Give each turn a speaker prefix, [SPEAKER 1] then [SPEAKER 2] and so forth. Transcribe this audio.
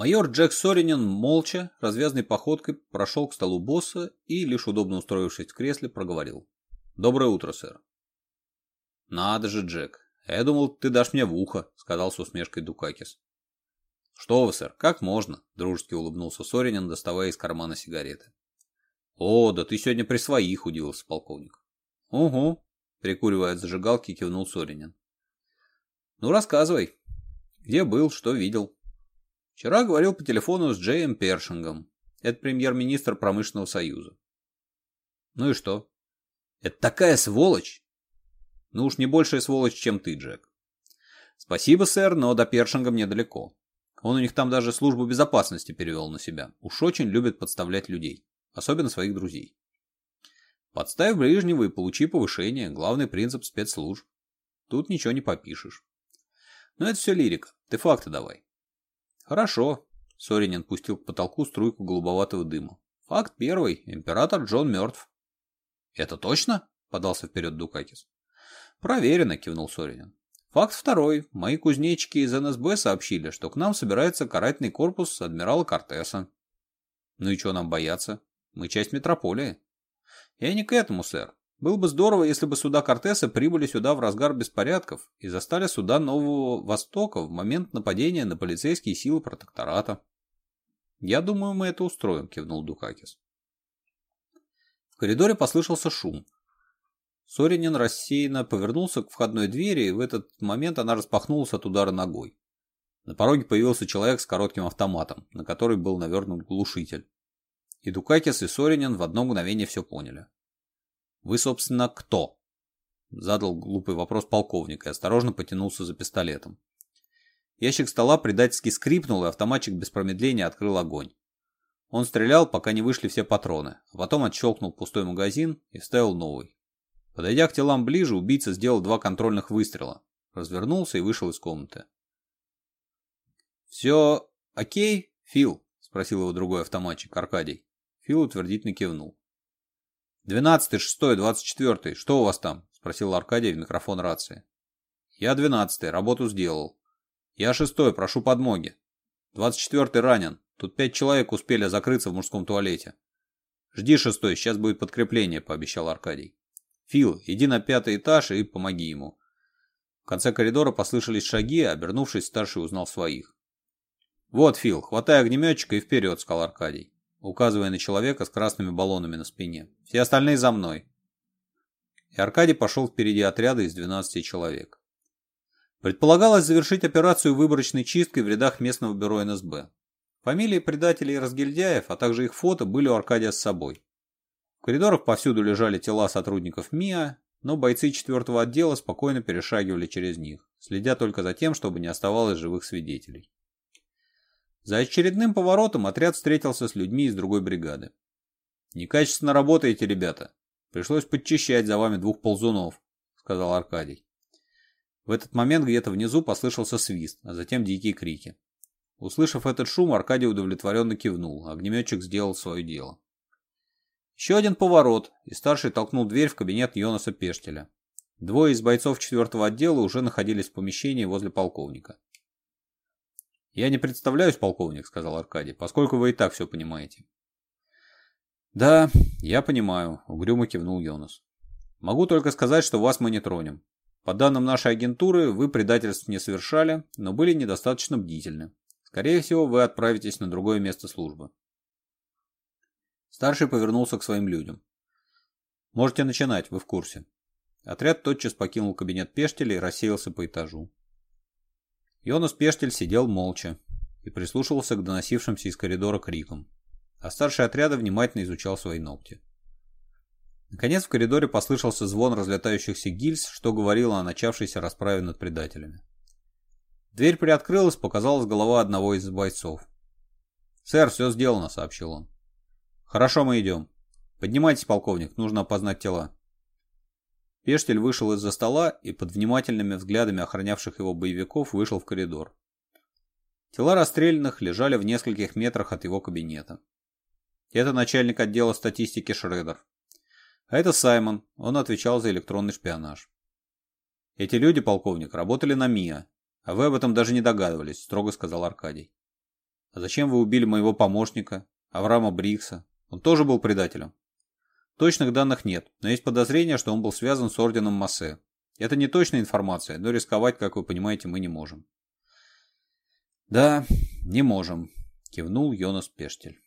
[SPEAKER 1] Майор Джек Соринин молча, развязной походкой прошел к столу босса и, лишь удобно устроившись в кресле, проговорил. «Доброе утро, сэр». «Надо же, Джек, я думал, ты дашь мне в ухо», — сказал с усмешкой Дукакис. «Что вы, сэр, как можно?» — дружески улыбнулся Соринин, доставая из кармана сигареты. «О, да ты сегодня при своих», — удивился полковник. «Угу», — прикуривая от зажигалки, кивнул Соринин. «Ну, рассказывай, где был, что видел». Вчера говорил по телефону с Джеем Першингом. Это премьер-министр промышленного союза. Ну и что? Это такая сволочь! Ну уж не большая сволочь, чем ты, Джек. Спасибо, сэр, но до Першинга мне далеко. Он у них там даже службу безопасности перевел на себя. Уж очень любит подставлять людей. Особенно своих друзей. Подставь ближнего и получи повышение. Главный принцип спецслужб. Тут ничего не попишешь. Но это все лирика. Ты факты давай. Хорошо. Соринин пустил к потолку струйку голубоватого дыма. Факт первый. Император Джон мертв. Это точно? Подался вперед Дукакис. Проверено, кивнул Соринин. Факт второй. Мои кузнечики из НСБ сообщили, что к нам собирается карательный корпус адмирала Кортеса. Ну и чего нам бояться? Мы часть метрополии. Я не к этому, сэр. Было бы здорово, если бы суда Кортеса прибыли сюда в разгар беспорядков и застали суда Нового Востока в момент нападения на полицейские силы протектората. «Я думаю, мы это устроим», — кивнул Дукакис. В коридоре послышался шум. Соринин рассеянно повернулся к входной двери, и в этот момент она распахнулась от удара ногой. На пороге появился человек с коротким автоматом, на который был навернут глушитель. И Дукакис, и Соринин в одно мгновение все поняли. «Вы, собственно, кто?» Задал глупый вопрос полковник и осторожно потянулся за пистолетом. Ящик стола предательски скрипнул, и автоматчик без промедления открыл огонь. Он стрелял, пока не вышли все патроны, а потом отщелкнул пустой магазин и вставил новый. Подойдя к телам ближе, убийца сделал два контрольных выстрела, развернулся и вышел из комнаты. «Все окей, Фил?» – спросил его другой автоматчик, Аркадий. Фил утвердительно кивнул. «Двенадцатый, шестой, двадцать четвертый. Что у вас там?» – спросил Аркадий в микрофон рации. «Я двенадцатый. Работу сделал. Я шестой. Прошу подмоги. Двадцать четвертый ранен. Тут пять человек успели закрыться в мужском туалете». «Жди, шестой. Сейчас будет подкрепление», – пообещал Аркадий. «Фил, иди на пятый этаж и помоги ему». В конце коридора послышались шаги, а обернувшись, старший узнал своих. «Вот, Фил, хватай огнеметчика и вперед», – сказал Аркадий указывая на человека с красными баллонами на спине. «Все остальные за мной!» И Аркадий пошел впереди отряда из 12 человек. Предполагалось завершить операцию выборочной чисткой в рядах местного бюро НСБ. Фамилии предателей и разгильдяев, а также их фото были у Аркадия с собой. В коридорах повсюду лежали тела сотрудников МИА, но бойцы четвертого отдела спокойно перешагивали через них, следя только за тем, чтобы не оставалось живых свидетелей. За очередным поворотом отряд встретился с людьми из другой бригады. «Некачественно работаете, ребята. Пришлось подчищать за вами двух ползунов», — сказал Аркадий. В этот момент где-то внизу послышался свист, а затем дикие крики. Услышав этот шум, Аркадий удовлетворенно кивнул, а огнеметчик сделал свое дело. Еще один поворот, и старший толкнул дверь в кабинет Йонаса Пештеля. Двое из бойцов четвертого отдела уже находились в помещении возле полковника. «Я не представляюсь, полковник», — сказал Аркадий, — «поскольку вы и так все понимаете». «Да, я понимаю», — угрюмо кивнул Йонас. «Могу только сказать, что вас мы не тронем. По данным нашей агентуры, вы предательств не совершали, но были недостаточно бдительны. Скорее всего, вы отправитесь на другое место службы». Старший повернулся к своим людям. «Можете начинать, вы в курсе». Отряд тотчас покинул кабинет Пештеля и рассеялся по этажу. Йонас Пештель сидел молча и прислушивался к доносившимся из коридора крикам, а старший отряда внимательно изучал свои ногти. Наконец в коридоре послышался звон разлетающихся гильз, что говорило о начавшейся расправе над предателями. Дверь приоткрылась, показалась голова одного из бойцов. «Сэр, все сделано», — сообщил он. «Хорошо, мы идем. Поднимайтесь, полковник, нужно опознать тела». Пештель вышел из-за стола и под внимательными взглядами охранявших его боевиков вышел в коридор. Тела расстрелянных лежали в нескольких метрах от его кабинета. Это начальник отдела статистики Шредер. А это Саймон, он отвечал за электронный шпионаж. Эти люди, полковник, работали на МИА, а вы об этом даже не догадывались, строго сказал Аркадий. А зачем вы убили моего помощника, Аврама Брикса? Он тоже был предателем. Точных данных нет, но есть подозрение, что он был связан с орденом Массе. Это не точная информация, но рисковать, как вы понимаете, мы не можем. «Да, не можем», – кивнул Йонас Пештель.